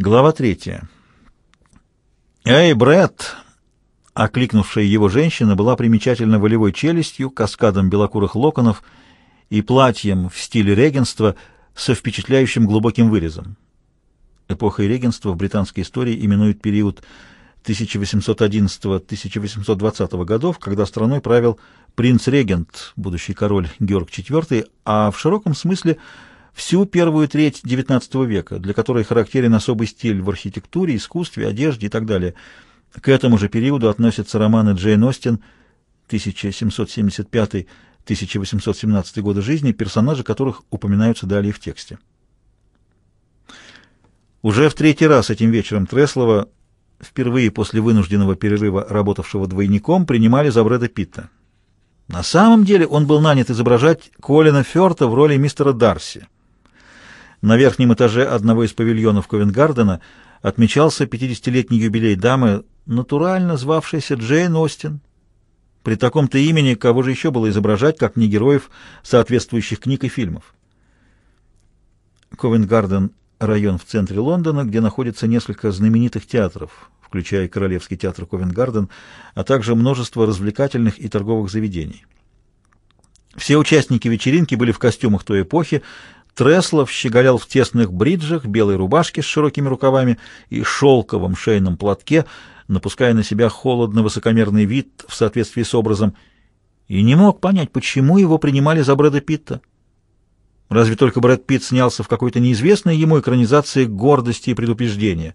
Глава третья. «Эй, Брэд!» Окликнувшая его женщина была примечательна волевой челюстью, каскадом белокурых локонов и платьем в стиле регенства со впечатляющим глубоким вырезом. Эпохой регенства в британской истории именуют период 1811-1820 годов, когда страной правил принц-регент, будущий король Георг IV, а в широком смысле – всю первую треть XIX века, для которой характерен особый стиль в архитектуре, искусстве, одежде и так далее. К этому же периоду относятся романы Джейн Остин 1775-1817 года жизни, персонажи которых упоминаются далее в тексте. Уже в третий раз этим вечером Треслова, впервые после вынужденного перерыва, работавшего двойником, принимали за Брэда Питта. На самом деле он был нанят изображать Колина Фёрта в роли мистера Дарси. На верхнем этаже одного из павильонов Ковенгардена отмечался 50-летний юбилей дамы, натурально звавшейся Джейн Остин. При таком-то имени кого же еще было изображать, как не героев соответствующих книг и фильмов? Ковенгарден — район в центре Лондона, где находится несколько знаменитых театров, включая Королевский театр Ковенгарден, а также множество развлекательных и торговых заведений. Все участники вечеринки были в костюмах той эпохи, Треслов щеголял в тесных бриджах, белой рубашке с широкими рукавами и шелковом шейном платке, напуская на себя холодно-высокомерный вид в соответствии с образом, и не мог понять, почему его принимали за Брэда Питта. Разве только Брэд Питт снялся в какой-то неизвестной ему экранизации гордости и предупреждения.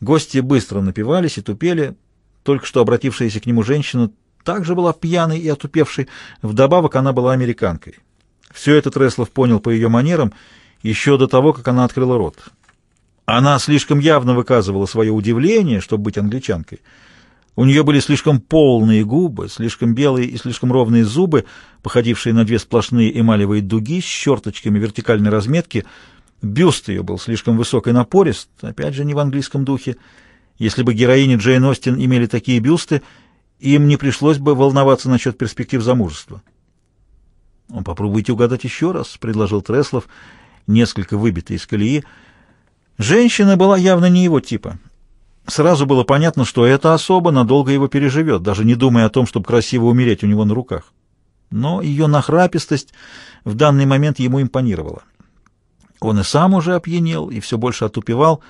Гости быстро напивались и тупели, только что обратившаяся к нему женщина также была пьяной и отупевшей, вдобавок она была американкой. Все это Треслов понял по ее манерам еще до того, как она открыла рот. Она слишком явно выказывала свое удивление, чтобы быть англичанкой. У нее были слишком полные губы, слишком белые и слишком ровные зубы, походившие на две сплошные эмалевые дуги с черточками вертикальной разметки. Бюст ее был слишком высок и напорист, опять же, не в английском духе. Если бы героини Джейн Остин имели такие бюсты, им не пришлось бы волноваться насчет перспектив замужества. Он «Попробуйте угадать еще раз», — предложил Треслов, несколько выбитый из колеи. Женщина была явно не его типа. Сразу было понятно, что эта особа надолго его переживет, даже не думая о том, чтобы красиво умереть у него на руках. Но ее нахрапистость в данный момент ему импонировала. Он и сам уже опьянел, и все больше отупевал.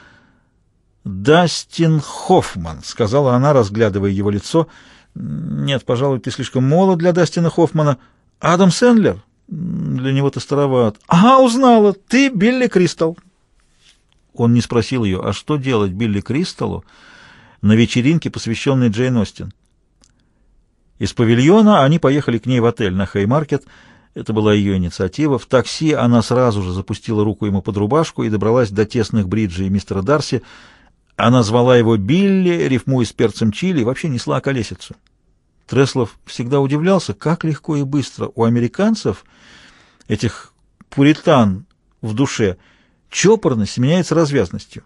«Дастин Хоффман», — сказала она, разглядывая его лицо. «Нет, пожалуй, ты слишком молод для Дастина Хоффмана». Адам Сэндлер? Для него то староват. Ага, узнала. Ты Билли Кристал. Он не спросил ее, а что делать Билли Кристаллу на вечеринке, посвященной Джейн Остин. Из павильона они поехали к ней в отель на Хеймаркет. Это была ее инициатива. В такси она сразу же запустила руку ему под рубашку и добралась до тесных бриджей мистера Дарси. Она звала его Билли, рифмуя с перцем чили, и вообще несла колесицу. Треслов всегда удивлялся, как легко и быстро у американцев, этих пуритан в душе, чопорность меняется развязностью.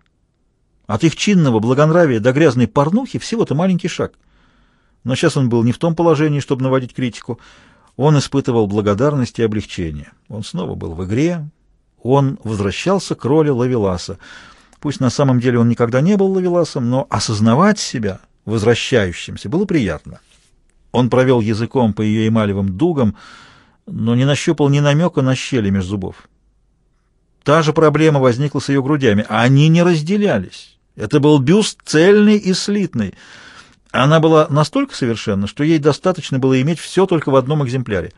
От их чинного благонравия до грязной порнухи всего-то маленький шаг. Но сейчас он был не в том положении, чтобы наводить критику. Он испытывал благодарность и облегчение. Он снова был в игре. Он возвращался к роли Лавеласа. Пусть на самом деле он никогда не был Лавеласом, но осознавать себя возвращающимся было приятно. Он провел языком по ее эмалевым дугам, но не нащупал ни намека на щели между зубов. Та же проблема возникла с ее грудями. Они не разделялись. Это был бюст цельный и слитный. Она была настолько совершенна, что ей достаточно было иметь все только в одном экземпляре.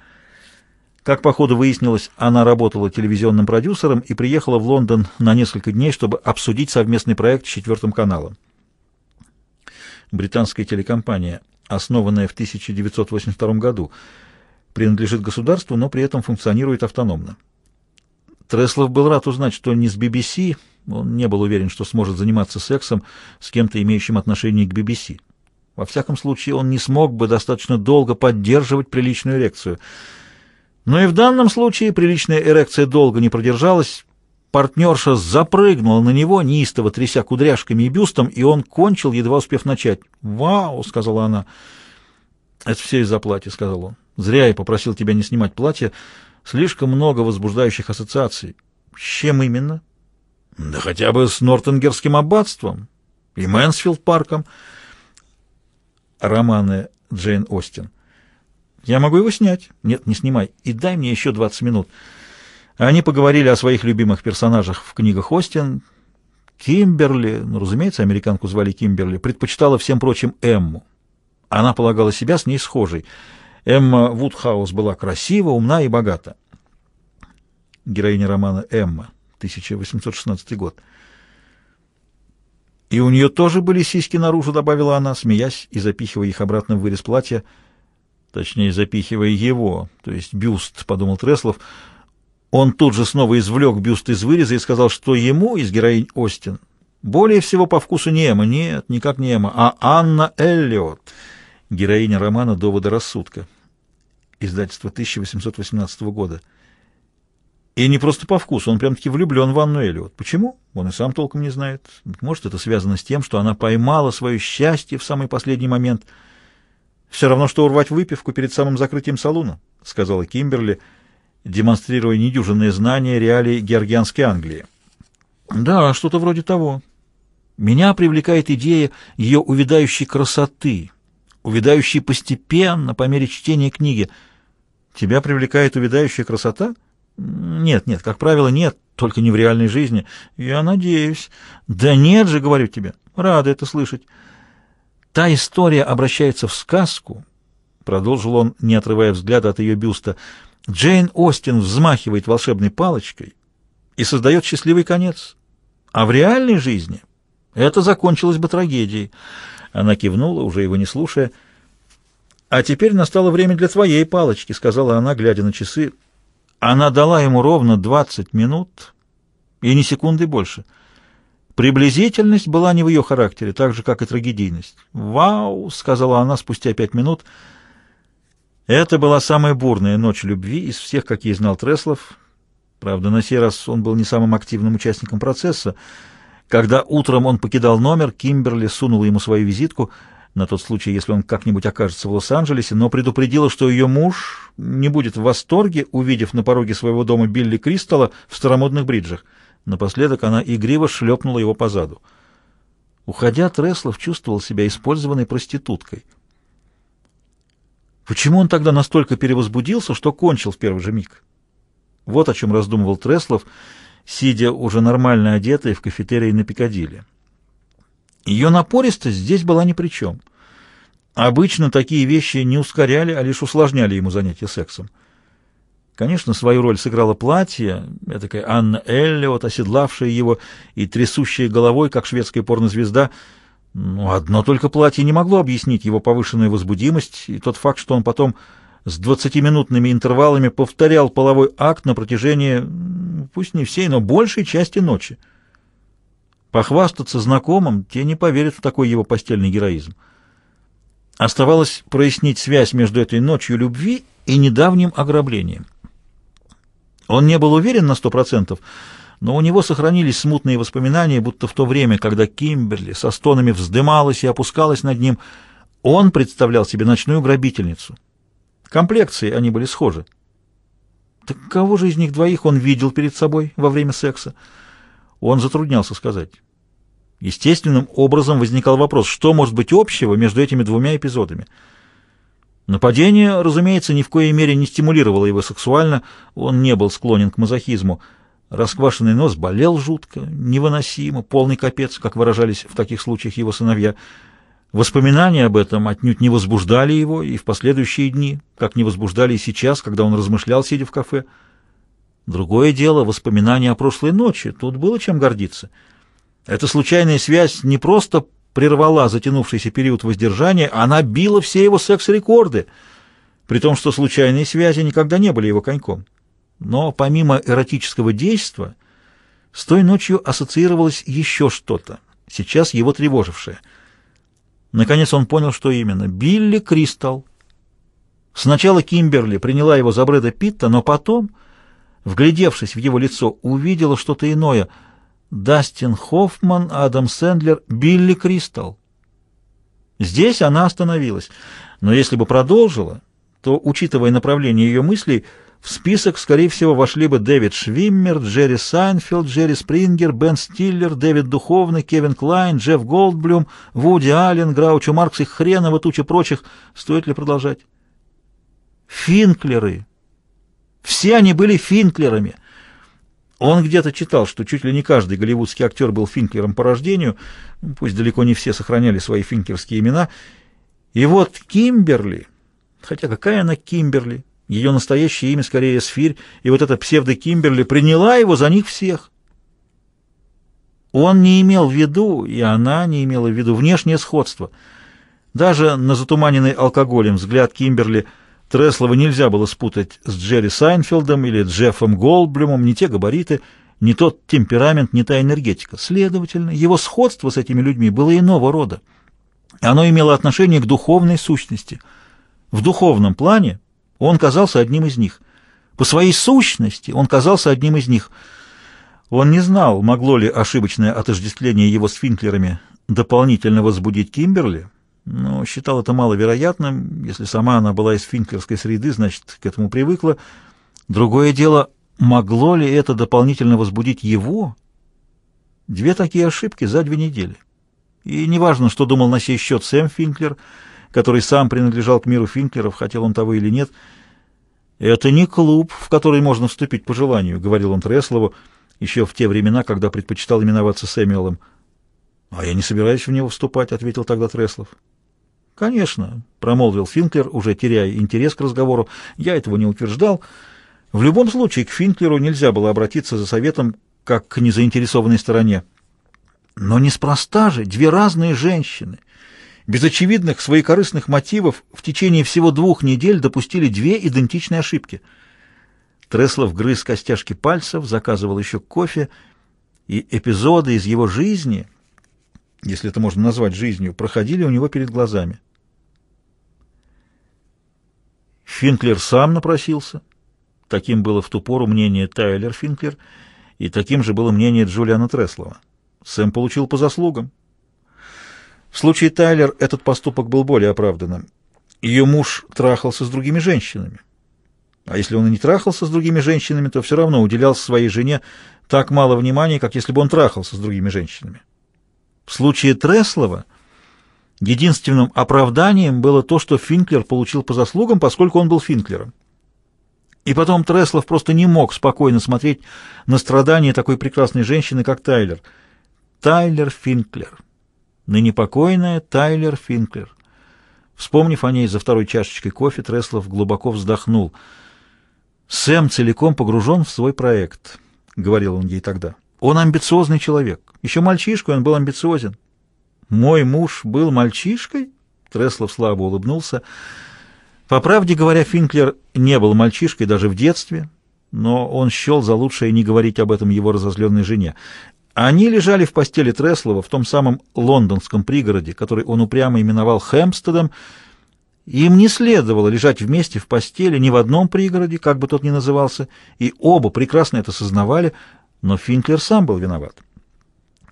Как по ходу выяснилось, она работала телевизионным продюсером и приехала в Лондон на несколько дней, чтобы обсудить совместный проект с четвертым каналом. Британская телекомпания основанная в 1982 году, принадлежит государству, но при этом функционирует автономно. Треслов был рад узнать, что не с BBC, он не был уверен, что сможет заниматься сексом с кем-то, имеющим отношение к BBC. Во всяком случае, он не смог бы достаточно долго поддерживать приличную эрекцию. Но и в данном случае приличная эрекция долго не продержалась, Партнерша запрыгнула на него, неистово тряся кудряшками и бюстом, и он кончил, едва успев начать. «Вау!» — сказала она. «Это все из-за платья», — сказал он. «Зря я попросил тебя не снимать платье. Слишком много возбуждающих ассоциаций». «С чем именно?» «Да хотя бы с Нортенгерским аббатством и Мэнсфилд-парком». Романы Джейн Остин. «Я могу его снять?» «Нет, не снимай. И дай мне еще 20 минут». Они поговорили о своих любимых персонажах в книгах Остин. Кимберли, ну, разумеется, американку звали Кимберли, предпочитала всем прочим Эмму. Она полагала себя с ней схожей. Эмма Вудхаус была красива, умна и богата. Героиня романа «Эмма», 1816 год. «И у нее тоже были сиськи наружу», — добавила она, смеясь и запихивая их обратно в вырез платья. Точнее, запихивая его, то есть бюст, — подумал Треслов, — он тут же снова извлек бюст из выреза и сказал, что ему из героинь Остин более всего по вкусу не Эма, нет, никак не Эма, а Анна Эллиот, героиня романа «Доводы рассудка», издательство 1818 года. И не просто по вкусу, он прям-таки влюблен в Анну Эллиот. Почему? Он и сам толком не знает. Может, это связано с тем, что она поймала свое счастье в самый последний момент. «Все равно, что урвать выпивку перед самым закрытием салуна», — сказала Кимберли, — демонстрируя недюжинные знания реалий георгианской Англии. «Да, что-то вроде того. Меня привлекает идея ее увядающей красоты, увядающей постепенно по мере чтения книги. Тебя привлекает увядающая красота?» «Нет, нет, как правило, нет, только не в реальной жизни. Я надеюсь». «Да нет же, говорю тебе, рада это слышать». «Та история обращается в сказку», — продолжил он, не отрывая взгляда от ее бюста, — Джейн Остин взмахивает волшебной палочкой и создает счастливый конец. А в реальной жизни это закончилось бы трагедией. Она кивнула, уже его не слушая. «А теперь настало время для твоей палочки», — сказала она, глядя на часы. Она дала ему ровно двадцать минут и ни секунды больше. Приблизительность была не в ее характере, так же, как и трагедийность. «Вау!» — сказала она спустя пять минут — это была самая бурная ночь любви из всех, какие знал Треслов. Правда, на сей раз он был не самым активным участником процесса. Когда утром он покидал номер, Кимберли сунула ему свою визитку на тот случай, если он как-нибудь окажется в Лос-Анджелесе, но предупредила, что ее муж не будет в восторге, увидев на пороге своего дома Билли Кристалла в старомодных бриджах. Напоследок она игриво шлепнула его по заду. Уходя, Треслов чувствовал себя использованной проституткой — Почему он тогда настолько перевозбудился, что кончил в первый же миг? Вот о чем раздумывал Треслов, сидя уже нормально одетый в кафетерии на пикадилле. Ее напористость здесь была ни при чем. Обычно такие вещи не ускоряли, а лишь усложняли ему занятия сексом. Конечно, свою роль сыграло платье, такая Анна Эллиот, оседлавшая его и трясущая головой, как шведская порнозвезда, ну, одно только платье не могло объяснить его повышенную возбудимость и тот факт, что он потом с двадцатиминутными интервалами повторял половой акт на протяжении, пусть не всей, но большей части ночи. Похвастаться знакомым те не поверят в такой его постельный героизм. Оставалось прояснить связь между этой ночью любви и недавним ограблением. Он не был уверен на сто процентов, но у него сохранились смутные воспоминания, будто в то время, когда Кимберли со стонами вздымалась и опускалась над ним, он представлял себе ночную грабительницу. Комплекции они были схожи. Так кого же из них двоих он видел перед собой во время секса? Он затруднялся сказать. Естественным образом возникал вопрос, что может быть общего между этими двумя эпизодами? Нападение, разумеется, ни в коей мере не стимулировало его сексуально, он не был склонен к мазохизму – Расквашенный нос болел жутко, невыносимо, полный капец, как выражались в таких случаях его сыновья. Воспоминания об этом отнюдь не возбуждали его и в последующие дни, как не возбуждали и сейчас, когда он размышлял, сидя в кафе. Другое дело — воспоминания о прошлой ночи. Тут было чем гордиться. Эта случайная связь не просто прервала затянувшийся период воздержания, она била все его секс-рекорды, при том, что случайные связи никогда не были его коньком. Но помимо эротического действа, с той ночью ассоциировалось еще что-то, сейчас его тревожившее. Наконец он понял, что именно. Билли Кристалл. Сначала Кимберли приняла его за Брэда Питта, но потом, вглядевшись в его лицо, увидела что-то иное. Дастин Хоффман, Адам Сэндлер, Билли Кристалл. Здесь она остановилась, но если бы продолжила, то, учитывая направление ее мыслей, в список, скорее всего, вошли бы Дэвид Швиммер, Джерри Сайнфилд, Джерри Спрингер, Бен Стиллер, Дэвид Духовны, Кевин Клайн, Джефф Голдблюм, Вуди Аллен, Граучо Маркс и хренова туча прочих. Стоит ли продолжать? Финклеры. Все они были финклерами. Он где-то читал, что чуть ли не каждый голливудский актер был финклером по рождению, пусть далеко не все сохраняли свои финклерские имена. И вот Кимберли, хотя какая она Кимберли, ее настоящее имя скорее Эсфирь, и вот эта псевдо-Кимберли приняла его за них всех. Он не имел в виду, и она не имела в виду внешнее сходство. Даже на затуманенный алкоголем взгляд Кимберли Треслова нельзя было спутать с Джерри Сайнфилдом или Джеффом Голдблюмом, не те габариты, не тот темперамент, не та энергетика. Следовательно, его сходство с этими людьми было иного рода. Оно имело отношение к духовной сущности. В духовном плане он казался одним из них. По своей сущности он казался одним из них. Он не знал, могло ли ошибочное отождествление его с Финклерами дополнительно возбудить Кимберли, но считал это маловероятным. Если сама она была из финклерской среды, значит, к этому привыкла. Другое дело, могло ли это дополнительно возбудить его? Две такие ошибки за две недели. И неважно, что думал на сей счет Сэм Финклер – который сам принадлежал к миру Финклеров, хотел он того или нет. «Это не клуб, в который можно вступить по желанию», — говорил он Треслову еще в те времена, когда предпочитал именоваться Сэмюэлом. «А я не собираюсь в него вступать», — ответил тогда Треслов. «Конечно», — промолвил Финклер, уже теряя интерес к разговору, — «я этого не утверждал». В любом случае к Финклеру нельзя было обратиться за советом как к незаинтересованной стороне. Но неспроста же две разные женщины — без очевидных своекорыстных мотивов в течение всего двух недель допустили две идентичные ошибки. Треслов грыз костяшки пальцев, заказывал еще кофе, и эпизоды из его жизни, если это можно назвать жизнью, проходили у него перед глазами. Финклер сам напросился. Таким было в ту пору мнение Тайлер Финклер, и таким же было мнение Джулиана Треслова. Сэм получил по заслугам. В случае Тайлер этот поступок был более оправданным. Ее муж трахался с другими женщинами. А если он и не трахался с другими женщинами, то все равно уделял своей жене так мало внимания, как если бы он трахался с другими женщинами. В случае Треслова единственным оправданием было то, что Финклер получил по заслугам, поскольку он был Финклером. И потом Треслов просто не мог спокойно смотреть на страдания такой прекрасной женщины, как Тайлер. Тайлер Финклер ныне покойная Тайлер Финклер. Вспомнив о ней за второй чашечкой кофе, Треслов глубоко вздохнул. «Сэм целиком погружен в свой проект», — говорил он ей тогда. «Он амбициозный человек. Еще мальчишкой он был амбициозен». «Мой муж был мальчишкой?» Треслов слабо улыбнулся. По правде говоря, Финклер не был мальчишкой даже в детстве, но он счел за лучшее не говорить об этом его разозленной жене. Они лежали в постели Треслова в том самом лондонском пригороде, который он упрямо именовал Хэмпстедом. Им не следовало лежать вместе в постели ни в одном пригороде, как бы тот ни назывался, и оба прекрасно это сознавали, но Финклер сам был виноват.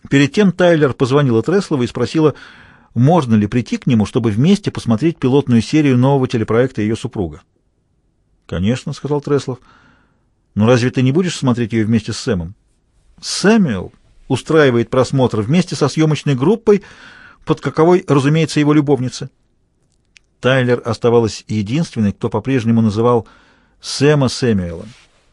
Перед тем Тайлер позвонила Треслову и спросила, можно ли прийти к нему, чтобы вместе посмотреть пилотную серию нового телепроекта ее супруга. «Конечно», — сказал Треслов. «Но разве ты не будешь смотреть ее вместе с Сэмом?» «Сэмюэл», устраивает просмотр вместе со съемочной группой, под каковой, разумеется, его любовница. Тайлер оставалась единственной, кто по-прежнему называл Сэма Сэмюэлом.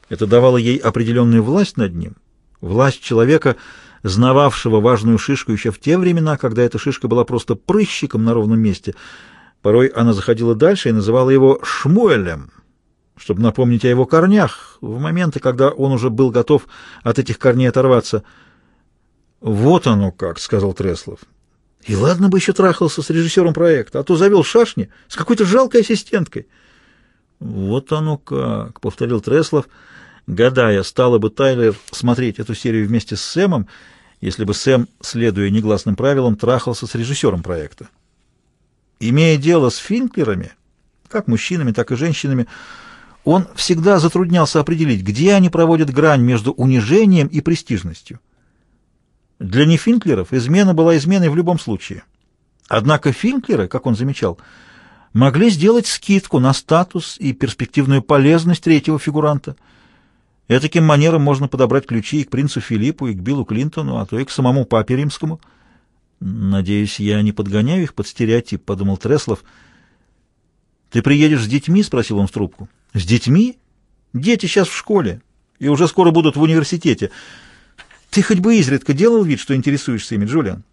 Это давало ей определенную власть над ним, власть человека, знававшего важную шишку еще в те времена, когда эта шишка была просто прыщиком на ровном месте. Порой она заходила дальше и называла его Шмуэлем, чтобы напомнить о его корнях, в моменты, когда он уже был готов от этих корней оторваться – «Вот оно как», — сказал Треслов. «И ладно бы еще трахался с режиссером проекта, а то завел шашни с какой-то жалкой ассистенткой». «Вот оно как», — повторил Треслов, гадая, стала бы Тайлер смотреть эту серию вместе с Сэмом, если бы Сэм, следуя негласным правилам, трахался с режиссером проекта. Имея дело с финклерами, как мужчинами, так и женщинами, он всегда затруднялся определить, где они проводят грань между унижением и престижностью. Для нефинклеров измена была изменой в любом случае. Однако финклеры, как он замечал, могли сделать скидку на статус и перспективную полезность третьего фигуранта. Этаким манером можно подобрать ключи и к принцу Филиппу, и к Биллу Клинтону, а то и к самому папе римскому. «Надеюсь, я не подгоняю их под стереотип», — подумал Треслов. «Ты приедешь с детьми?» — спросил он в трубку. «С детьми? Дети сейчас в школе и уже скоро будут в университете». Ты хоть бы изредка делал вид, что интересуешься ими, Джулиан?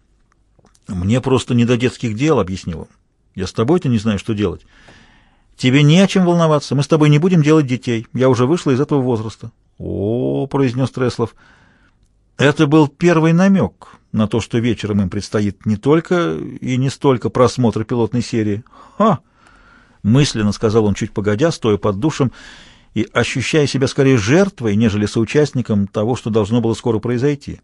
Мне просто не до детских дел, объяснил он. Я с тобой-то не знаю, что делать. Тебе не о чем волноваться. Мы с тобой не будем делать детей. Я уже вышла из этого возраста. О, произнес Треслов. Это был первый намек на то, что вечером им предстоит не только и не столько просмотр пилотной серии. Ха! Мысленно сказал он чуть погодя, стоя под душем, — и ощущая себя скорее жертвой, нежели соучастником того, что должно было скоро произойти.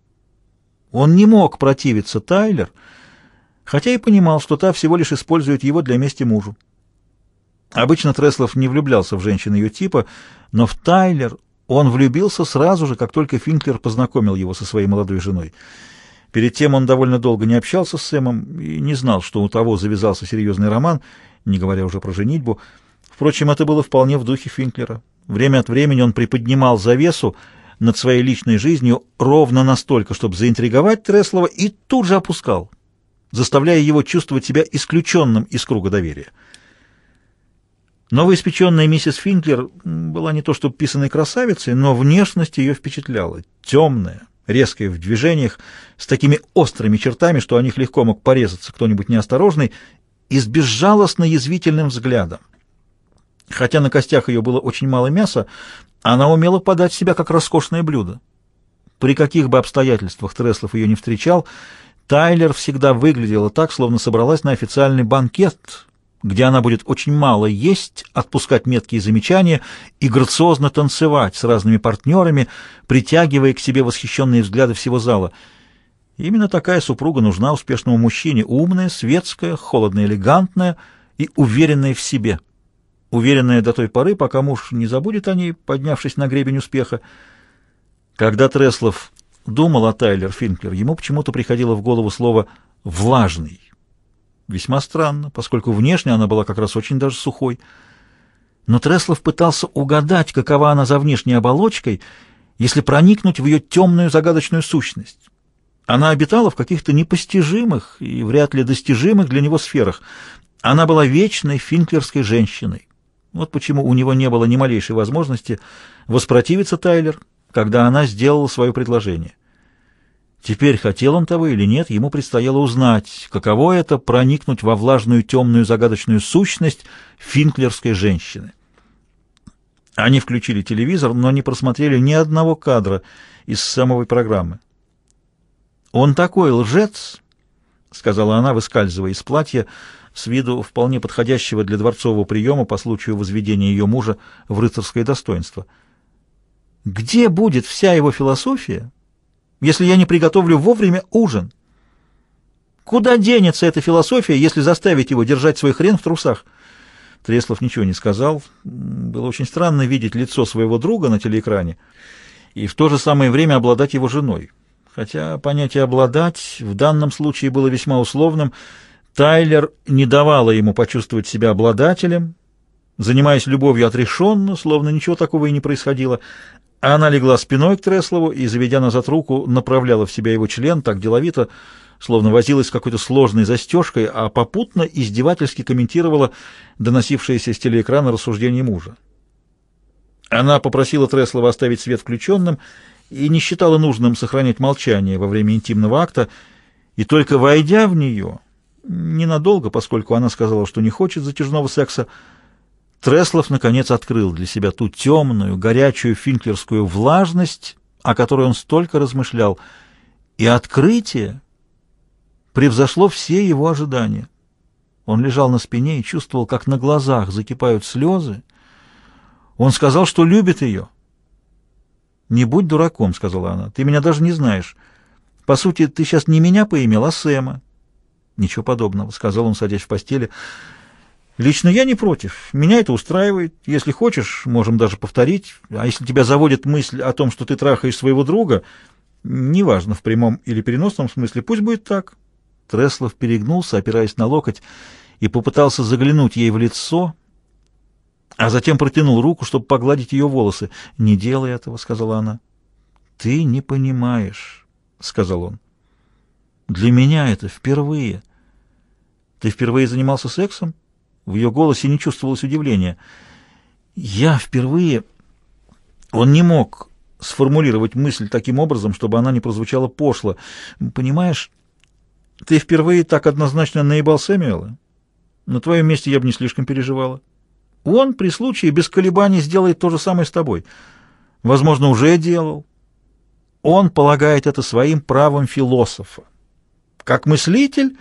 Он не мог противиться Тайлер, хотя и понимал, что та всего лишь использует его для мести мужу. Обычно Треслов не влюблялся в женщин ее типа, но в Тайлер он влюбился сразу же, как только Финклер познакомил его со своей молодой женой. Перед тем он довольно долго не общался с Сэмом и не знал, что у того завязался серьезный роман, не говоря уже про женитьбу, Впрочем, это было вполне в духе Финклера. Время от времени он приподнимал завесу над своей личной жизнью ровно настолько, чтобы заинтриговать Треслова, и тут же опускал, заставляя его чувствовать себя исключенным из круга доверия. Новоиспеченная миссис Финклер была не то что писаной красавицей, но внешность ее впечатляла. Темная, резкая в движениях, с такими острыми чертами, что о них легко мог порезаться кто-нибудь неосторожный, и с безжалостно язвительным взглядом. Хотя на костях ее было очень мало мяса, она умела подать себя как роскошное блюдо. При каких бы обстоятельствах Треслов ее не встречал, Тайлер всегда выглядела так, словно собралась на официальный банкет, где она будет очень мало есть, отпускать меткие замечания и грациозно танцевать с разными партнерами, притягивая к себе восхищенные взгляды всего зала. Именно такая супруга нужна успешному мужчине, умная, светская, холодно-элегантная и уверенная в себе уверенная до той поры, пока муж не забудет о ней, поднявшись на гребень успеха. Когда Треслов думал о Тайлер Финклер, ему почему-то приходило в голову слово «влажный». Весьма странно, поскольку внешне она была как раз очень даже сухой. Но Треслов пытался угадать, какова она за внешней оболочкой, если проникнуть в ее темную загадочную сущность. Она обитала в каких-то непостижимых и вряд ли достижимых для него сферах. Она была вечной финклерской женщиной, вот почему у него не было ни малейшей возможности воспротивиться Тайлер, когда она сделала свое предложение. Теперь, хотел он того или нет, ему предстояло узнать, каково это проникнуть во влажную темную загадочную сущность финклерской женщины. Они включили телевизор, но не просмотрели ни одного кадра из самой программы. «Он такой лжец!» сказала она, выскальзывая из платья, с виду вполне подходящего для дворцового приема по случаю возведения ее мужа в рыцарское достоинство. «Где будет вся его философия, если я не приготовлю вовремя ужин? Куда денется эта философия, если заставить его держать свой хрен в трусах?» Треслов ничего не сказал. Было очень странно видеть лицо своего друга на телеэкране и в то же самое время обладать его женой. Хотя понятие «обладать» в данном случае было весьма условным, Тайлер не давала ему почувствовать себя обладателем, занимаясь любовью отрешенно, словно ничего такого и не происходило. Она легла спиной к Треслову и, заведя назад руку, направляла в себя его член так деловито, словно возилась с какой-то сложной застежкой, а попутно издевательски комментировала доносившееся с телеэкрана рассуждение мужа. Она попросила Треслова оставить свет включенным и, и не считала нужным сохранять молчание во время интимного акта, и только войдя в нее, ненадолго, поскольку она сказала, что не хочет затяжного секса, Треслов, наконец, открыл для себя ту темную, горячую финклерскую влажность, о которой он столько размышлял, и открытие превзошло все его ожидания. Он лежал на спине и чувствовал, как на глазах закипают слезы. Он сказал, что любит ее — «Не будь дураком», — сказала она. «Ты меня даже не знаешь. По сути, ты сейчас не меня поимел, а Сэма». «Ничего подобного», — сказал он, садясь в постели. «Лично я не против. Меня это устраивает. Если хочешь, можем даже повторить. А если тебя заводит мысль о том, что ты трахаешь своего друга, неважно, в прямом или переносном смысле, пусть будет так». Треслов перегнулся, опираясь на локоть, и попытался заглянуть ей в лицо — а затем протянул руку, чтобы погладить ее волосы. «Не делай этого», — сказала она. «Ты не понимаешь», — сказал он. «Для меня это впервые». «Ты впервые занимался сексом?» В ее голосе не чувствовалось удивления. «Я впервые...» Он не мог сформулировать мысль таким образом, чтобы она не прозвучала пошло. «Понимаешь, ты впервые так однозначно наебал Сэмюэла? На твоем месте я бы не слишком переживала». Он при случае без колебаний сделает то же самое с тобой. Возможно, уже делал. Он полагает это своим правом философа. Как мыслитель,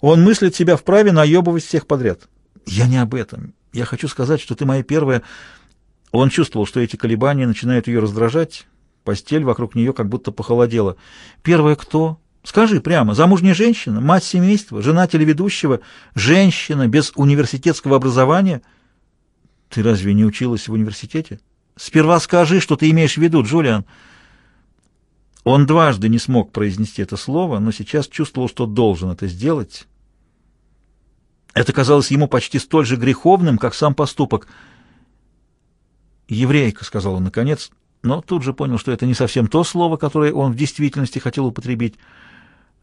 он мыслит себя вправе наебывать всех подряд. Я не об этом. Я хочу сказать, что ты моя первая... Он чувствовал, что эти колебания начинают ее раздражать. Постель вокруг нее как будто похолодела. Первая кто? Скажи прямо, замужняя женщина, мать семейства, жена телеведущего, женщина без университетского образования — «Ты разве не училась в университете?» «Сперва скажи, что ты имеешь в виду, Джулиан!» Он дважды не смог произнести это слово, но сейчас чувствовал, что должен это сделать. Это казалось ему почти столь же греховным, как сам поступок. «Еврейка», — сказал он наконец, но тут же понял, что это не совсем то слово, которое он в действительности хотел употребить.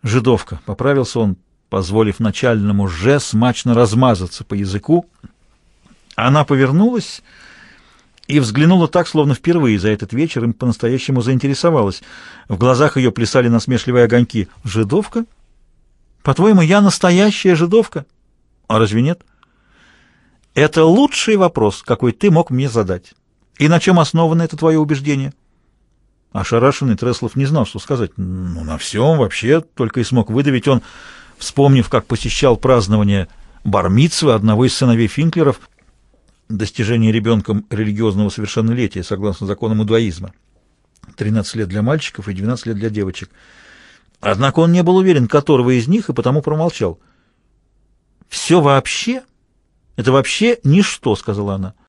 «Жидовка», — поправился он, позволив начальному «же» смачно размазаться по языку, — она повернулась и взглянула так, словно впервые за этот вечер им по-настоящему заинтересовалась. В глазах ее плясали насмешливые огоньки. «Жидовка? По-твоему, я настоящая жидовка?» «А разве нет?» «Это лучший вопрос, какой ты мог мне задать. И на чем основано это твое убеждение?» Ошарашенный Треслов не знал, что сказать. «Ну, на всем вообще», — только и смог выдавить он, вспомнив, как посещал празднование бармитсвы одного из сыновей Финклеров — достижение ребенком религиозного совершеннолетия согласно законам иудаизма. 13 лет для мальчиков и 12 лет для девочек. Однако он не был уверен, которого из них, и потому промолчал. «Все вообще? Это вообще ничто», — сказала она.